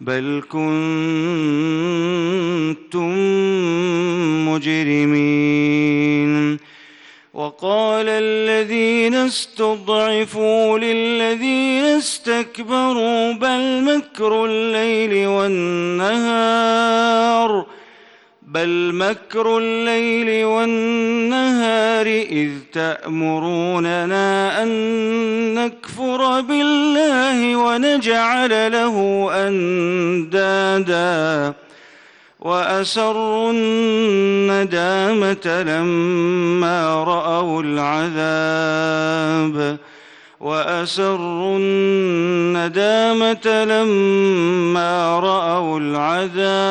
بل كنتم مجرمين. وقال الذين استضعفوا للذين استكبروا بل مكر الليل والنهار بل مكر الليل والنهار إذ تأمروننا أن نكفر بالله ونجعل له أندادا وأسروا الندامة لما رأوا العذاب وأسروا الندامة لما رأوا العذاب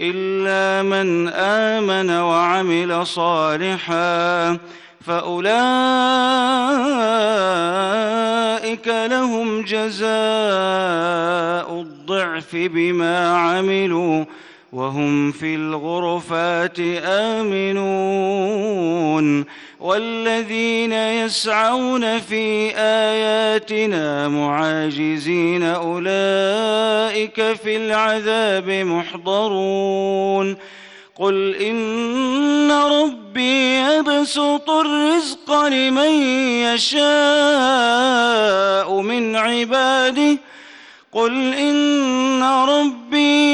إلا من آمن وعمل صالحا فأولئك لهم جزاء الضعف بما عملوا وهم في الغرفات آمنون والذين يسعون في آياتنا معاجزين أولئك في العذاب محضرون قل إن ربي يبسط الرزق لمن يشاء من عباده قل إن ربي